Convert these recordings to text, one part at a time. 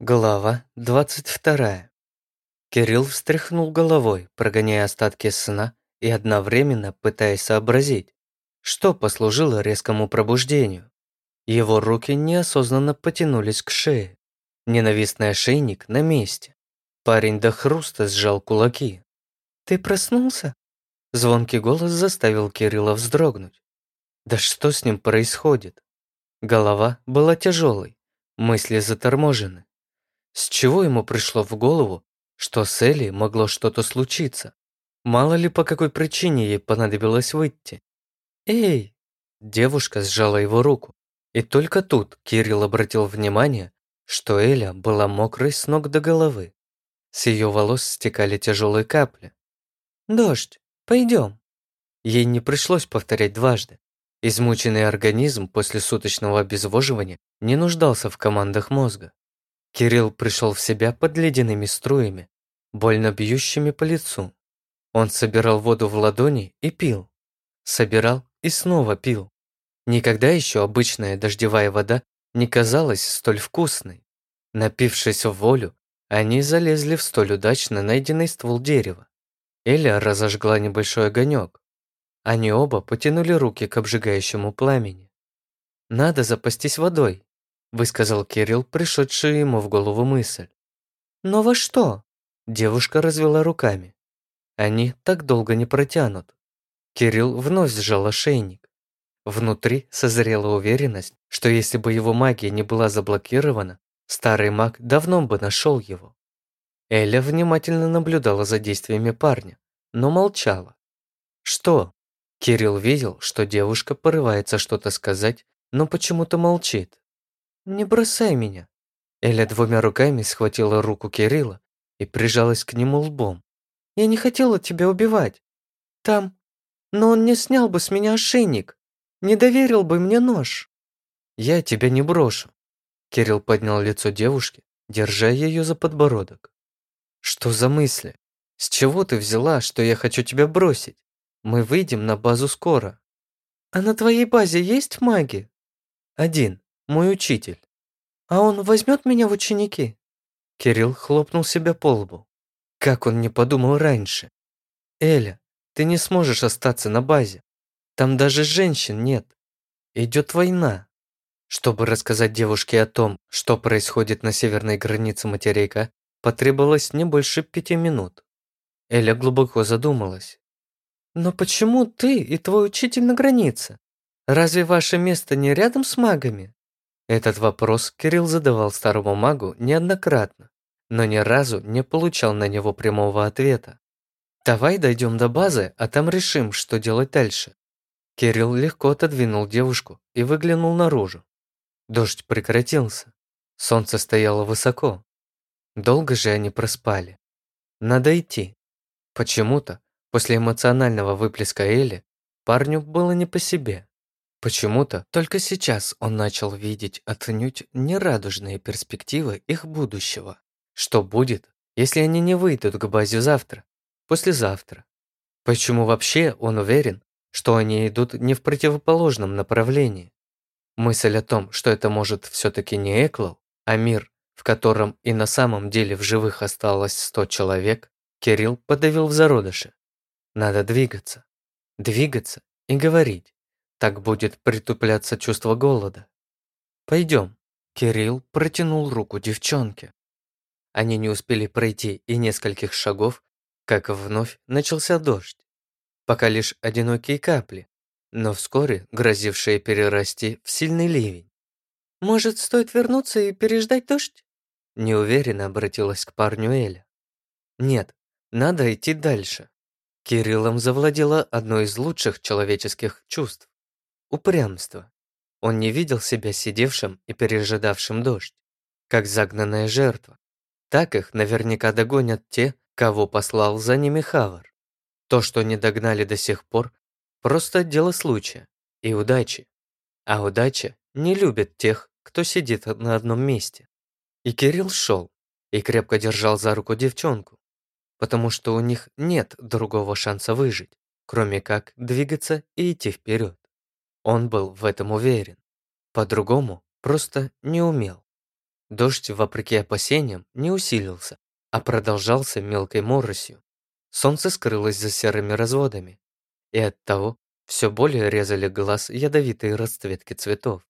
Глава 22. Кирилл встряхнул головой, прогоняя остатки сна и одновременно пытаясь сообразить, что послужило резкому пробуждению. Его руки неосознанно потянулись к шее. Ненавистный ошейник на месте. Парень до хруста сжал кулаки. «Ты проснулся?» Звонкий голос заставил Кирилла вздрогнуть. Да что с ним происходит? Голова была тяжелой, мысли заторможены. С чего ему пришло в голову, что с Элли могло что-то случиться? Мало ли по какой причине ей понадобилось выйти. «Эй!» Девушка сжала его руку. И только тут Кирилл обратил внимание, что Эля была мокрой с ног до головы. С ее волос стекали тяжелые капли. «Дождь, пойдем». Ей не пришлось повторять дважды. Измученный организм после суточного обезвоживания не нуждался в командах мозга. Кирилл пришел в себя под ледяными струями, больно бьющими по лицу. Он собирал воду в ладони и пил. Собирал и снова пил. Никогда еще обычная дождевая вода не казалась столь вкусной. Напившись в волю, они залезли в столь удачно найденный ствол дерева. Эля разожгла небольшой огонек. Они оба потянули руки к обжигающему пламени. «Надо запастись водой», высказал Кирилл, пришедший ему в голову мысль. «Но во что?» Девушка развела руками. «Они так долго не протянут». Кирилл вновь сжал ошейник. Внутри созрела уверенность, что если бы его магия не была заблокирована, старый маг давно бы нашел его. Эля внимательно наблюдала за действиями парня, но молчала. «Что?» Кирилл видел, что девушка порывается что-то сказать, но почему-то молчит. «Не бросай меня!» Эля двумя руками схватила руку Кирилла и прижалась к нему лбом. «Я не хотела тебя убивать. Там... Но он не снял бы с меня ошейник, не доверил бы мне нож». «Я тебя не брошу». Кирилл поднял лицо девушки, держа ее за подбородок. «Что за мысли? С чего ты взяла, что я хочу тебя бросить? Мы выйдем на базу скоро». «А на твоей базе есть маги?» «Один мой учитель. А он возьмет меня в ученики?» Кирилл хлопнул себя по лбу. Как он не подумал раньше? «Эля, ты не сможешь остаться на базе. Там даже женщин нет. Идет война». Чтобы рассказать девушке о том, что происходит на северной границе материка, потребовалось не больше пяти минут. Эля глубоко задумалась. «Но почему ты и твой учитель на границе? Разве ваше место не рядом с магами?» Этот вопрос Кирилл задавал старому магу неоднократно, но ни разу не получал на него прямого ответа. «Давай дойдем до базы, а там решим, что делать дальше». Кирилл легко отодвинул девушку и выглянул наружу. Дождь прекратился. Солнце стояло высоко. Долго же они проспали. Надо идти. Почему-то, после эмоционального выплеска Эли, парню было не по себе. Почему-то только сейчас он начал видеть отнюдь нерадужные перспективы их будущего. Что будет, если они не выйдут к базе завтра, послезавтра? Почему вообще он уверен, что они идут не в противоположном направлении? Мысль о том, что это может все-таки не Эклал, а мир, в котором и на самом деле в живых осталось сто человек, Кирилл подавил в зародыше. Надо двигаться. Двигаться и говорить. Так будет притупляться чувство голода. Пойдем. Кирилл протянул руку девчонке. Они не успели пройти и нескольких шагов, как вновь начался дождь. Пока лишь одинокие капли, но вскоре грозившие перерасти в сильный ливень. «Может, стоит вернуться и переждать дождь?» Неуверенно обратилась к парню Эля. «Нет, надо идти дальше». Кириллом завладело одно из лучших человеческих чувств упрямство. Он не видел себя сидевшим и пережидавшим дождь, как загнанная жертва. Так их наверняка догонят те, кого послал за ними Хавар. То, что не догнали до сих пор, просто дело случая и удачи. А удача не любит тех, кто сидит на одном месте. И Кирилл шел и крепко держал за руку девчонку, потому что у них нет другого шанса выжить, кроме как двигаться и идти вперед. Он был в этом уверен. По-другому просто не умел. Дождь, вопреки опасениям, не усилился, а продолжался мелкой моросью. Солнце скрылось за серыми разводами, и оттого все более резали глаз ядовитые расцветки цветов.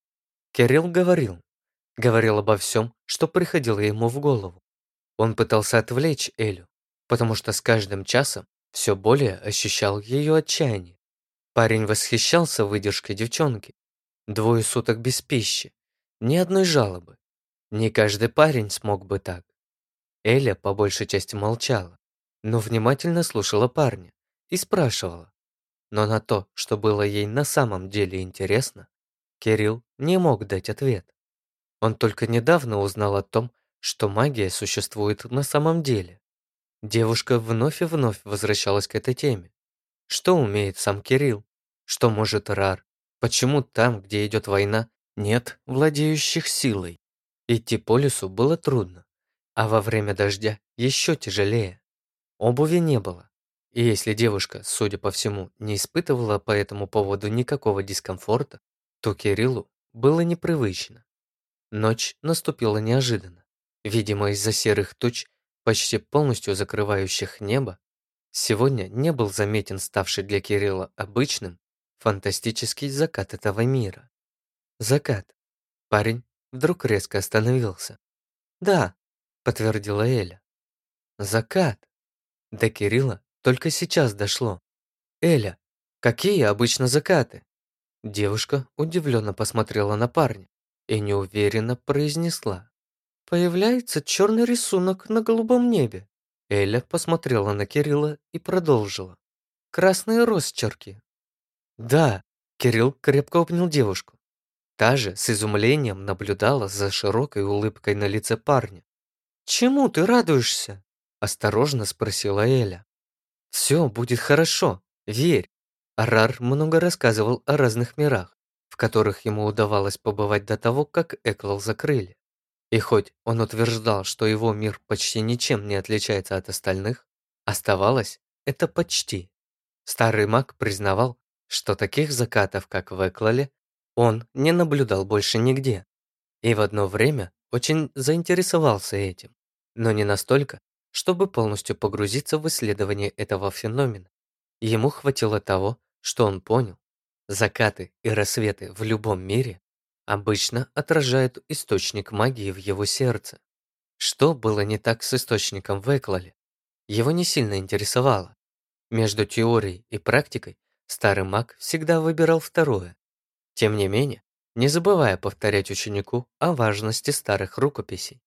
Кирилл говорил, говорил обо всем, что приходило ему в голову. Он пытался отвлечь Элю, потому что с каждым часом все более ощущал ее отчаяние. Парень восхищался выдержкой девчонки. Двое суток без пищи, ни одной жалобы. Не каждый парень смог бы так. Эля по большей части молчала, но внимательно слушала парня и спрашивала. Но на то, что было ей на самом деле интересно, Кирилл не мог дать ответ. Он только недавно узнал о том, что магия существует на самом деле. Девушка вновь и вновь возвращалась к этой теме. Что умеет сам Кирилл? Что может Рар? Почему там, где идет война, нет владеющих силой? Идти по лесу было трудно, а во время дождя еще тяжелее. Обуви не было. И если девушка, судя по всему, не испытывала по этому поводу никакого дискомфорта, то Кириллу было непривычно. Ночь наступила неожиданно. Видимо, из-за серых туч, почти полностью закрывающих небо, сегодня не был заметен ставший для Кирилла обычным фантастический закат этого мира. Закат. Парень вдруг резко остановился. «Да», — подтвердила Эля. «Закат». До Кирилла только сейчас дошло. «Эля, какие обычно закаты?» Девушка удивленно посмотрела на парня и неуверенно произнесла. «Появляется черный рисунок на голубом небе». Эля посмотрела на Кирилла и продолжила. «Красные росчерки». «Да», — Кирилл крепко обнял девушку. Та же с изумлением наблюдала за широкой улыбкой на лице парня. «Чему ты радуешься?» – осторожно спросила Эля. «Все будет хорошо, верь». Арар много рассказывал о разных мирах, в которых ему удавалось побывать до того, как Эклал закрыли. И хоть он утверждал, что его мир почти ничем не отличается от остальных, оставалось это почти. Старый маг признавал, что таких закатов, как в Эклале, он не наблюдал больше нигде. И в одно время очень заинтересовался этим, но не настолько, чтобы полностью погрузиться в исследование этого феномена. Ему хватило того, что он понял. Закаты и рассветы в любом мире обычно отражают источник магии в его сердце. Что было не так с источником в Эклале? Его не сильно интересовало. Между теорией и практикой старый маг всегда выбирал второе. Тем не менее, не забывая повторять ученику о важности старых рукописей.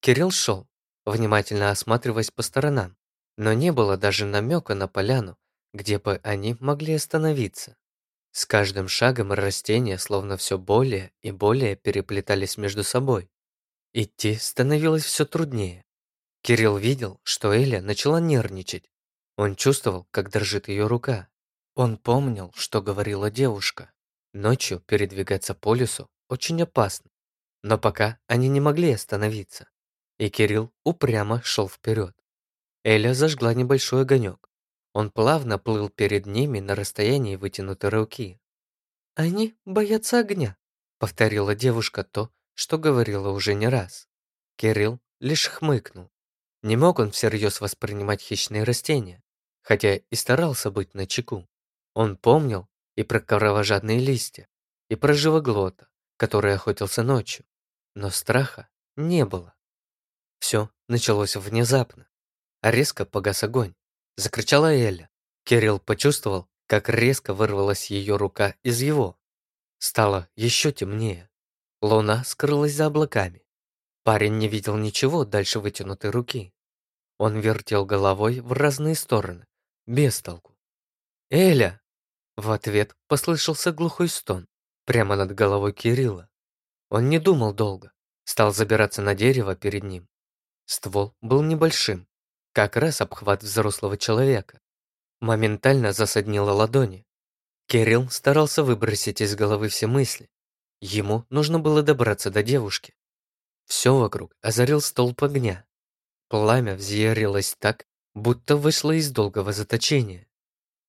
Кирилл шел, внимательно осматриваясь по сторонам, но не было даже намека на поляну, где бы они могли остановиться. С каждым шагом растения словно все более и более переплетались между собой. Идти становилось все труднее. Кирилл видел, что Эля начала нервничать. Он чувствовал, как дрожит ее рука. Он помнил, что говорила девушка. Ночью передвигаться по лесу очень опасно, но пока они не могли остановиться, и Кирилл упрямо шел вперед. Эля зажгла небольшой огонек. Он плавно плыл перед ними на расстоянии вытянутой руки. «Они боятся огня», — повторила девушка то, что говорила уже не раз. Кирилл лишь хмыкнул. Не мог он всерьез воспринимать хищные растения, хотя и старался быть начеку. Он помнил, и про кровожадные листья, и про живоглота, который охотился ночью. Но страха не было. Все началось внезапно. А резко погас огонь. Закричала Эля. Кирилл почувствовал, как резко вырвалась ее рука из его. Стало еще темнее. Луна скрылась за облаками. Парень не видел ничего дальше вытянутой руки. Он вертел головой в разные стороны, без толку. «Эля!» В ответ послышался глухой стон прямо над головой Кирилла. Он не думал долго, стал забираться на дерево перед ним. Ствол был небольшим, как раз обхват взрослого человека. Моментально засаднило ладони. Кирилл старался выбросить из головы все мысли. Ему нужно было добраться до девушки. Все вокруг озарил столб огня. Пламя взъярилось так, будто вышло из долгого заточения.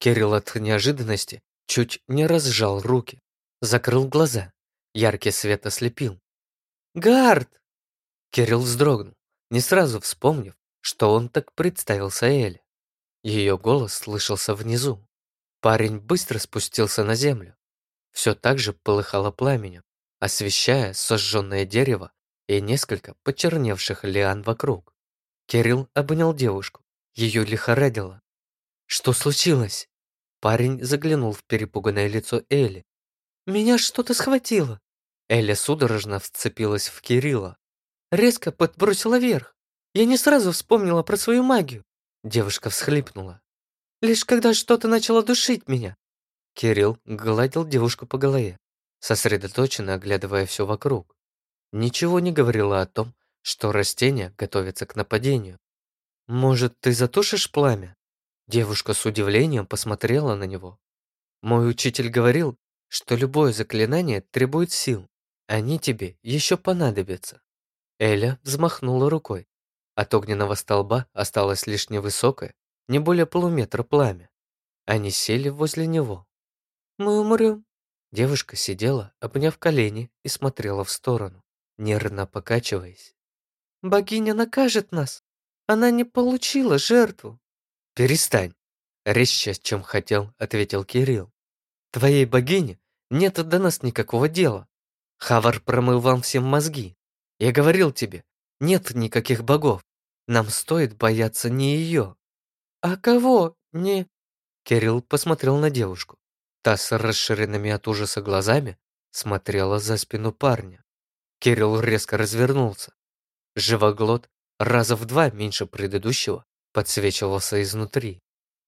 Кирилл от неожиданности чуть не разжал руки, закрыл глаза. Яркий свет ослепил. «Гард!» Кирилл вздрогнул, не сразу вспомнив, что он так представился Эле. Ее голос слышался внизу. Парень быстро спустился на землю. Все так же полыхало пламенем, освещая сожженное дерево и несколько почерневших лиан вокруг. Кирилл обнял девушку. Ее лихорадило. «Что случилось?» Парень заглянул в перепуганное лицо Элли. «Меня что-то схватило!» Эля судорожно вцепилась в Кирилла. Резко подбросила вверх. Я не сразу вспомнила про свою магию. Девушка всхлипнула. Лишь когда что-то начало душить меня. Кирилл гладил девушку по голове, сосредоточенно оглядывая все вокруг. Ничего не говорило о том, что растение готовится к нападению. «Может, ты затушишь пламя?» Девушка с удивлением посмотрела на него. «Мой учитель говорил, что любое заклинание требует сил. Они тебе еще понадобятся». Эля взмахнула рукой. От огненного столба осталось лишь невысокое, не более полуметра пламя. Они сели возле него. «Мы умрем». Девушка сидела, обняв колени и смотрела в сторону, нервно покачиваясь. «Богиня накажет нас. Она не получила жертву». «Перестань», — резче, чем хотел, ответил Кирилл. «Твоей богине нет до нас никакого дела. Хавар промыл вам всем мозги. Я говорил тебе, нет никаких богов. Нам стоит бояться не ее. А кого? Не... Кирилл посмотрел на девушку. Та с расширенными от ужаса глазами смотрела за спину парня. Кирилл резко развернулся. Живоглот раза в два меньше предыдущего подсвечивался изнутри.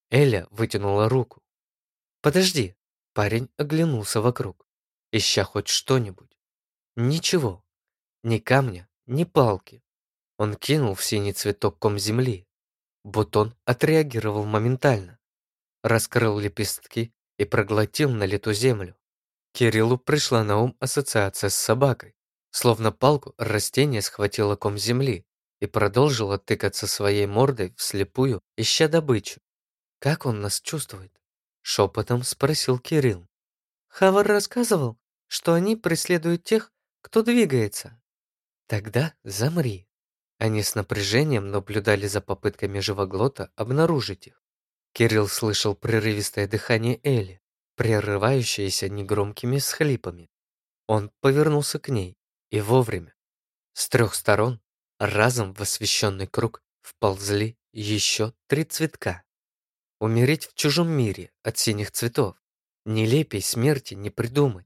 Эля вытянула руку. «Подожди!» Парень оглянулся вокруг, ища хоть что-нибудь. Ничего. Ни камня, ни палки. Он кинул в синий цветок ком земли. Бутон отреагировал моментально. Раскрыл лепестки и проглотил на лету землю. Кириллу пришла на ум ассоциация с собакой. Словно палку растение схватило ком земли и продолжило тыкаться своей мордой вслепую, ища добычу. «Как он нас чувствует?» Шепотом спросил Кирилл. Хавар рассказывал, что они преследуют тех, кто двигается. Тогда замри. Они с напряжением наблюдали за попытками живоглота обнаружить их. Кирилл слышал прерывистое дыхание Эли, прерывающееся негромкими схлипами. Он повернулся к ней, и вовремя. С трех сторон, разом в освещенный круг, вползли еще три цветка. Умереть в чужом мире от синих цветов. Нелепей смерти не придумать.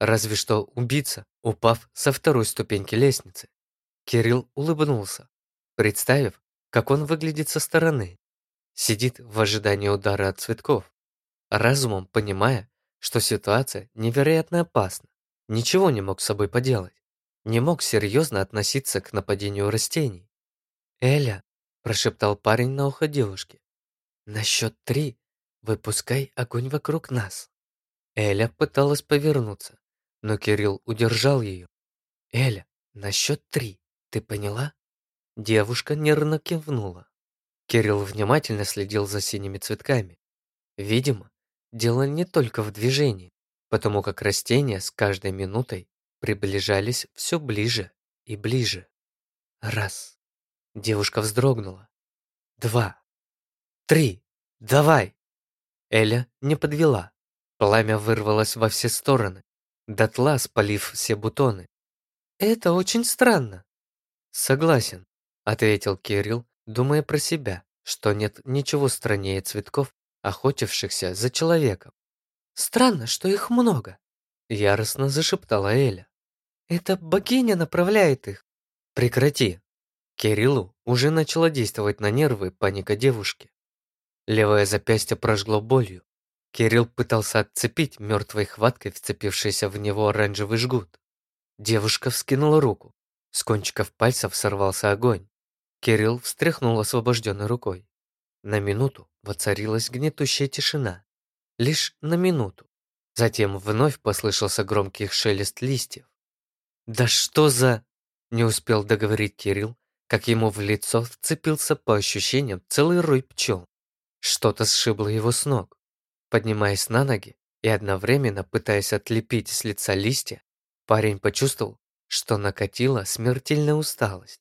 Разве что убийца, упав со второй ступеньки лестницы. Кирилл улыбнулся, представив, как он выглядит со стороны. Сидит в ожидании удара от цветков, разумом понимая, что ситуация невероятно опасна. Ничего не мог с собой поделать. Не мог серьезно относиться к нападению растений. «Эля», – прошептал парень на ухо девушки, – «на счет три выпускай огонь вокруг нас». Эля пыталась повернуться, но Кирилл удержал ее. «Эля, на счет три, ты поняла?» Девушка нервно кивнула. Кирилл внимательно следил за синими цветками. Видимо, дело не только в движении, потому как растения с каждой минутой приближались все ближе и ближе. Раз. Девушка вздрогнула. Два. Три. Давай. Эля не подвела. Пламя вырвалось во все стороны, дотла спалив все бутоны. «Это очень странно». «Согласен», — ответил Кирилл, думая про себя, что нет ничего страннее цветков, охотившихся за человеком. «Странно, что их много», — яростно зашептала Эля. «Это богиня направляет их». «Прекрати». Кириллу уже начала действовать на нервы паника девушки. Левое запястье прожгло болью, Кирилл пытался отцепить мертвой хваткой вцепившийся в него оранжевый жгут. Девушка вскинула руку. С кончиков пальцев сорвался огонь. Кирилл встряхнул освобожденной рукой. На минуту воцарилась гнетущая тишина. Лишь на минуту. Затем вновь послышался громкий шелест листьев. «Да что за...» Не успел договорить Кирилл, как ему в лицо вцепился по ощущениям целый рой пчел. Что-то сшибло его с ног. Поднимаясь на ноги и одновременно пытаясь отлепить с лица листья, парень почувствовал, что накатила смертельная усталость.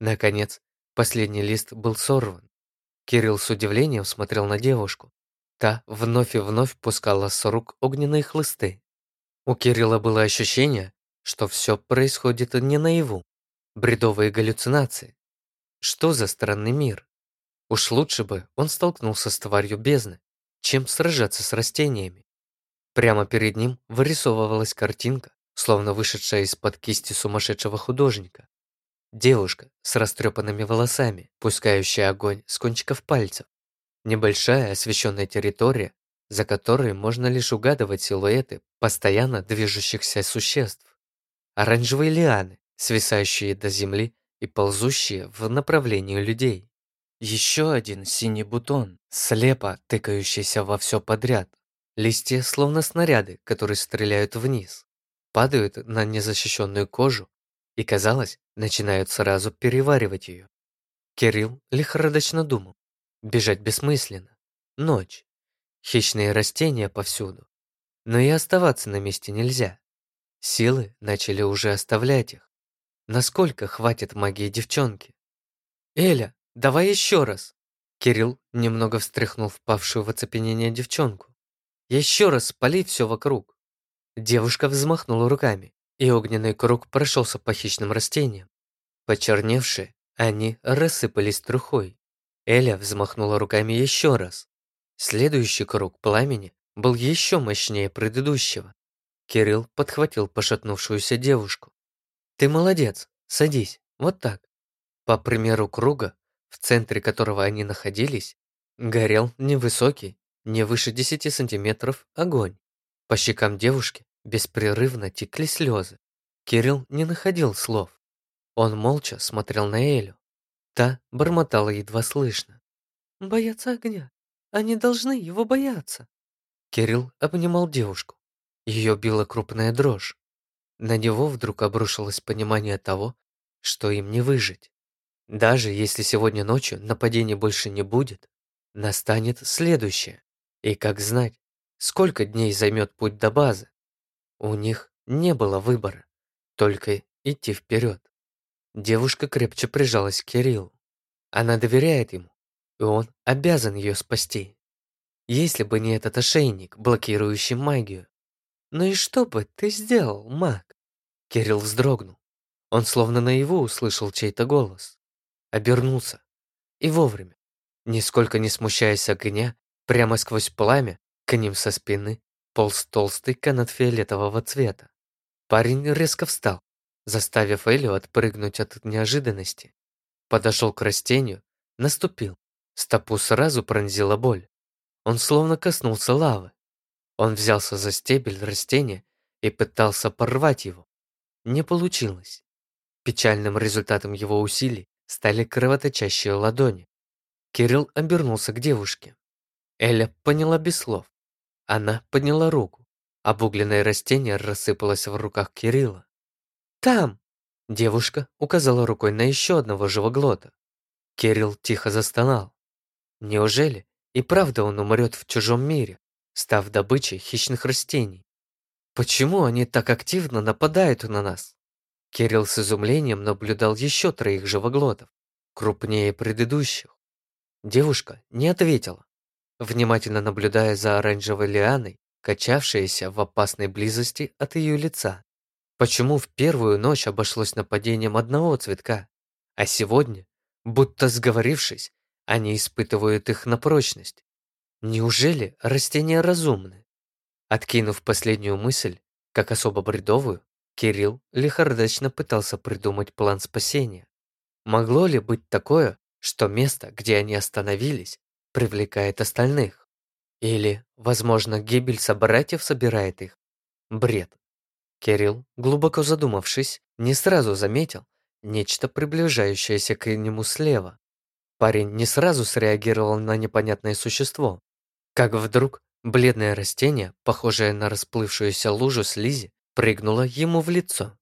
Наконец, последний лист был сорван. Кирилл с удивлением смотрел на девушку. Та вновь и вновь пускала с рук огненные хлысты. У Кирилла было ощущение, что все происходит не наяву. Бредовые галлюцинации. Что за странный мир? Уж лучше бы он столкнулся с тварью бездны, чем сражаться с растениями. Прямо перед ним вырисовывалась картинка, словно вышедшая из-под кисти сумасшедшего художника. Девушка с растрепанными волосами, пускающая огонь с кончиков пальцев. Небольшая освещенная территория, за которой можно лишь угадывать силуэты постоянно движущихся существ. Оранжевые лианы, свисающие до земли и ползущие в направлении людей. Еще один синий бутон, слепо тыкающийся во все подряд. Листья словно снаряды, которые стреляют вниз, падают на незащищенную кожу и, казалось, начинают сразу переваривать ее. Кирилл лихорадочно думал. Бежать бессмысленно. Ночь. Хищные растения повсюду. Но и оставаться на месте нельзя. Силы начали уже оставлять их. Насколько хватит магии девчонки? «Эля, давай еще раз!» Кирилл немного встряхнул впавшую в оцепенение девчонку. «Еще раз спали все вокруг!» Девушка взмахнула руками, и огненный круг прошелся по хищным растениям. Почерневшие, они рассыпались трухой. Эля взмахнула руками еще раз. Следующий круг пламени был еще мощнее предыдущего. Кирилл подхватил пошатнувшуюся девушку. «Ты молодец, садись, вот так». По примеру круга, в центре которого они находились, горел невысокий, не выше 10 сантиметров, огонь. По щекам девушки беспрерывно текли слезы. Кирилл не находил слов. Он молча смотрел на Элю. Та бормотала едва слышно. «Боятся огня. Они должны его бояться». Кирилл обнимал девушку. Ее била крупная дрожь. На него вдруг обрушилось понимание того, что им не выжить. Даже если сегодня ночью нападений больше не будет, настанет следующее. И как знать, сколько дней займет путь до базы? У них не было выбора, только идти вперед. Девушка крепче прижалась к Кириллу. Она доверяет ему, и он обязан ее спасти. Если бы не этот ошейник, блокирующий магию. «Ну и что бы ты сделал, маг?» Кирилл вздрогнул. Он словно наяву услышал чей-то голос. Обернулся. И вовремя. Нисколько не смущаясь огня, прямо сквозь пламя, к ним со спины полз толстый канат фиолетового цвета. Парень резко встал, заставив Элю отпрыгнуть от неожиданности. Подошел к растению, наступил. Стопу сразу пронзила боль. Он словно коснулся лавы. Он взялся за стебель растения и пытался порвать его. Не получилось. Печальным результатом его усилий стали кровоточащие ладони. Кирилл обернулся к девушке. Эля поняла без слов. Она подняла руку. Обугленное растение рассыпалось в руках Кирилла. «Там!» Девушка указала рукой на еще одного живоглота. Кирилл тихо застонал. Неужели и правда он умрет в чужом мире, став добычей хищных растений? Почему они так активно нападают на нас? Кирилл с изумлением наблюдал еще троих живоглотов, крупнее предыдущих. Девушка не ответила, внимательно наблюдая за оранжевой лианой, качавшейся в опасной близости от ее лица. Почему в первую ночь обошлось нападением одного цветка, а сегодня, будто сговорившись, они испытывают их на прочность? Неужели растения разумны? Откинув последнюю мысль, как особо бредовую, Кирилл лихорадочно пытался придумать план спасения. Могло ли быть такое, что место, где они остановились, привлекает остальных? Или, возможно, гибель собратьев собирает их? Бред. Кирилл, глубоко задумавшись, не сразу заметил нечто приближающееся к нему слева. Парень не сразу среагировал на непонятное существо. Как вдруг бледное растение, похожее на расплывшуюся лужу слизи, прыгнуло ему в лицо.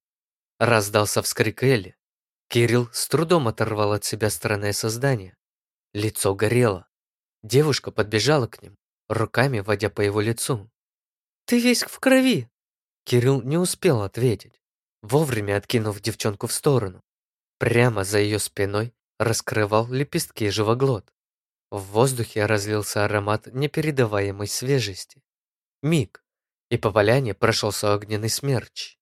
Раздался вскрик Элли. Кирилл с трудом оторвал от себя странное создание. Лицо горело. Девушка подбежала к ним, руками водя по его лицу. «Ты весь в крови!» Кирилл не успел ответить. вовремя откинув девчонку в сторону. Прямо за ее спиной раскрывал лепестки живоглот. В воздухе разлился аромат непередаваемой свежести. Миг, и по поляне прошелся огненный смерч.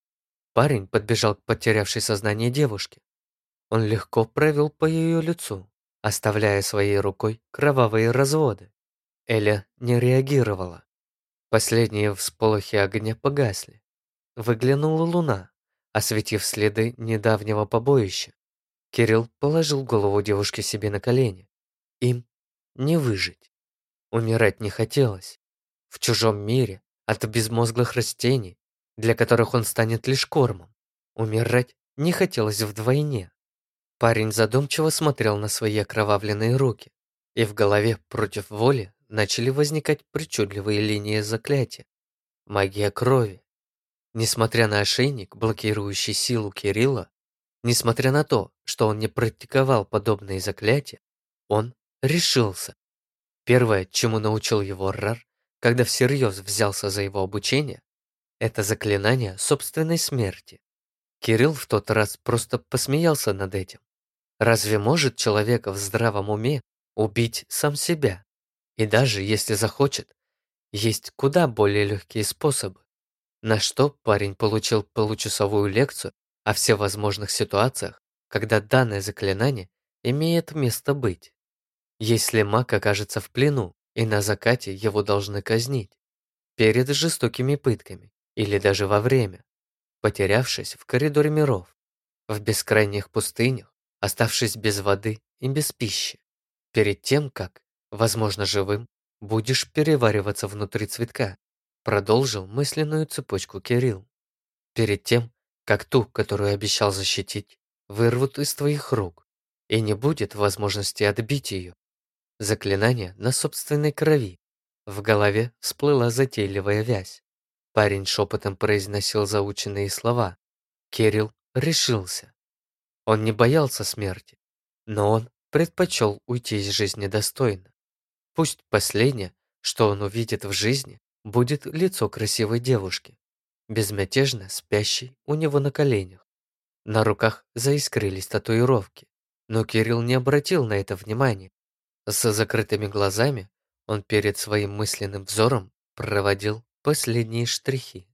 Парень подбежал к потерявшей сознание девушке. Он легко провел по ее лицу, оставляя своей рукой кровавые разводы. Эля не реагировала. Последние всполохи огня погасли. Выглянула луна, осветив следы недавнего побоища. Кирилл положил голову девушки себе на колени. Им не выжить. Умирать не хотелось. В чужом мире, от безмозглых растений, для которых он станет лишь кормом. Умирать не хотелось вдвойне. Парень задумчиво смотрел на свои окровавленные руки, и в голове против воли начали возникать причудливые линии заклятия. Магия крови. Несмотря на ошейник, блокирующий силу Кирилла, несмотря на то, что он не практиковал подобные заклятия, он решился. Первое, чему научил его Рар, когда всерьез взялся за его обучение, это заклинание собственной смерти. Кирилл в тот раз просто посмеялся над этим. Разве может человек в здравом уме убить сам себя? И даже если захочет, есть куда более легкие способы. На что парень получил получасовую лекцию о всевозможных ситуациях, когда данное заклинание имеет место быть. Если маг окажется в плену, и на закате его должны казнить, перед жестокими пытками или даже во время, потерявшись в коридоре миров, в бескрайних пустынях, оставшись без воды и без пищи, перед тем, как, возможно, живым, будешь перевариваться внутри цветка, продолжил мысленную цепочку Кирилл. Перед тем, как ту, которую обещал защитить, вырвут из твоих рук, и не будет возможности отбить ее. Заклинание на собственной крови. В голове всплыла затейливая вязь. Парень шепотом произносил заученные слова. Кирилл решился. Он не боялся смерти, но он предпочел уйти из жизни достойно. Пусть последнее, что он увидит в жизни, будет лицо красивой девушки, безмятежно спящей у него на коленях. На руках заискрились татуировки, но Кирилл не обратил на это внимания. С закрытыми глазами он перед своим мысленным взором проводил последние штрихи.